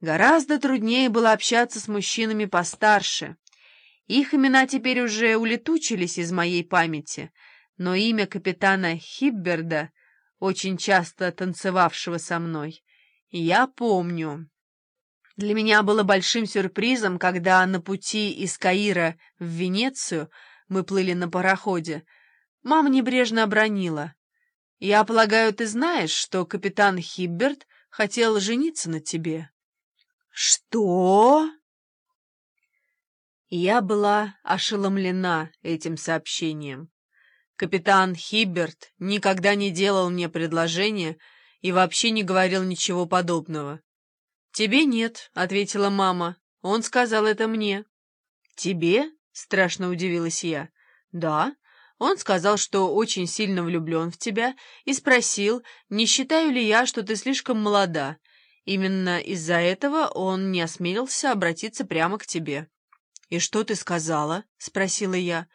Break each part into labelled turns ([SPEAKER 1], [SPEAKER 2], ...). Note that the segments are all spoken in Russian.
[SPEAKER 1] Гораздо труднее было общаться с мужчинами постарше. Их имена теперь уже улетучились из моей памяти, но имя капитана Хибберда, очень часто танцевавшего со мной, я помню. Для меня было большим сюрпризом, когда на пути из Каира в Венецию мы плыли на пароходе. Мама небрежно обронила. «Я полагаю, ты знаешь, что капитан Хибберд хотел жениться на тебе?»
[SPEAKER 2] «Что?»
[SPEAKER 1] Я была ошеломлена этим сообщением. Капитан Хибберт никогда не делал мне предложения и вообще не говорил ничего подобного. «Тебе нет», — ответила мама. «Он сказал это мне». «Тебе?» — страшно удивилась я. «Да». Он сказал, что очень сильно влюблен в тебя, и спросил, не считаю ли я, что ты слишком молода, Именно из-за этого он не осмелился обратиться прямо к тебе. «И что ты сказала?» — спросила я.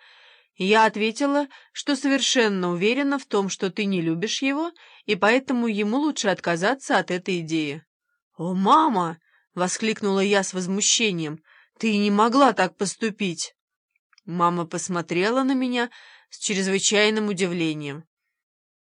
[SPEAKER 1] Я ответила, что совершенно уверена в том, что ты не любишь его, и поэтому ему лучше отказаться от этой идеи. «О, мама!» — воскликнула я с возмущением. «Ты не могла так поступить!» Мама посмотрела на меня с чрезвычайным удивлением.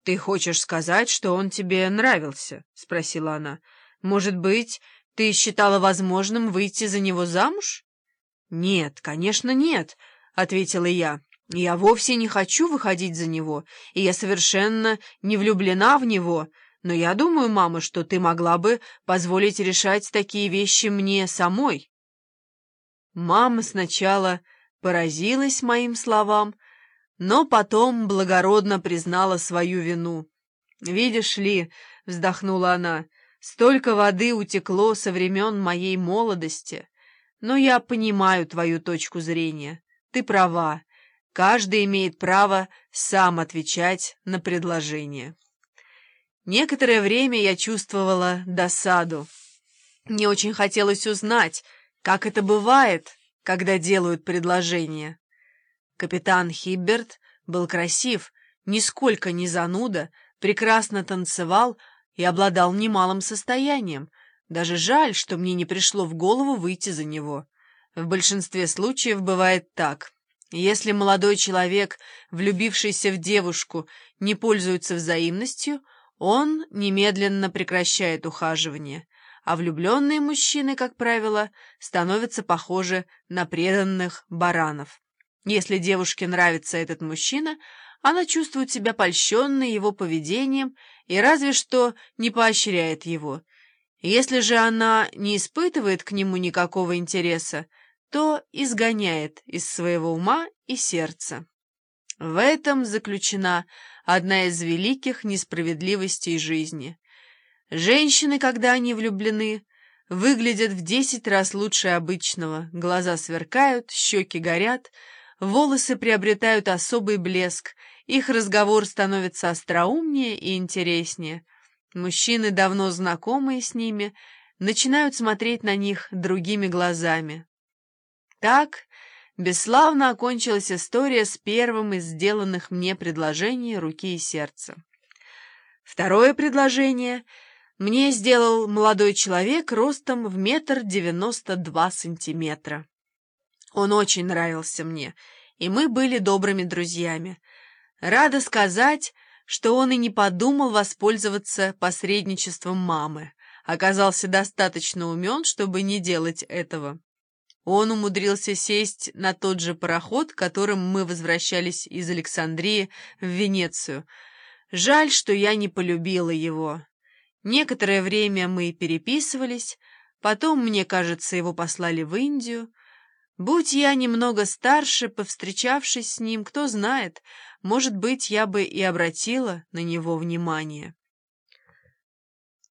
[SPEAKER 1] «Ты хочешь сказать, что он тебе нравился?» — спросила она. Может быть, ты считала возможным выйти за него замуж? — Нет, конечно, нет, — ответила я. Я вовсе не хочу выходить за него, и я совершенно не влюблена в него, но я думаю, мама, что ты могла бы позволить решать такие вещи мне самой. Мама сначала поразилась моим словам, но потом благородно признала свою вину. «Видишь ли», — вздохнула она, Столько воды утекло со времен моей молодости. Но я понимаю твою точку зрения. Ты права. Каждый имеет право сам отвечать на предложение. Некоторое время я чувствовала досаду. Мне очень хотелось узнать, как это бывает, когда делают предложение. Капитан Хибберт был красив, нисколько не зануда, прекрасно танцевал, и обладал немалым состоянием. Даже жаль, что мне не пришло в голову выйти за него. В большинстве случаев бывает так. Если молодой человек, влюбившийся в девушку, не пользуется взаимностью, он немедленно прекращает ухаживание, а влюбленные мужчины, как правило, становятся похожи на преданных баранов. Если девушке нравится этот мужчина, она чувствует себя польщенной его поведением и разве что не поощряет его. Если же она не испытывает к нему никакого интереса, то изгоняет из своего ума и сердца. В этом заключена одна из великих несправедливостей жизни. Женщины, когда они влюблены, выглядят в десять раз лучше обычного, глаза сверкают, щеки горят, волосы приобретают особый блеск, их разговор становится остроумнее и интереснее. Мужчины, давно знакомые с ними, начинают смотреть на них другими глазами. Так бесславно окончилась история с первым из сделанных мне предложений руки и сердца. Второе предложение мне сделал молодой человек ростом в метр девяносто два сантиметра. Он очень нравился мне, и мы были добрыми друзьями. Рада сказать, что он и не подумал воспользоваться посредничеством мамы, оказался достаточно умен, чтобы не делать этого. Он умудрился сесть на тот же пароход, которым мы возвращались из Александрии в Венецию. Жаль, что я не полюбила его. Некоторое время мы переписывались, потом, мне кажется, его послали в Индию. Будь я немного старше, повстречавшись с ним, кто знает, может быть, я бы и обратила на него внимание.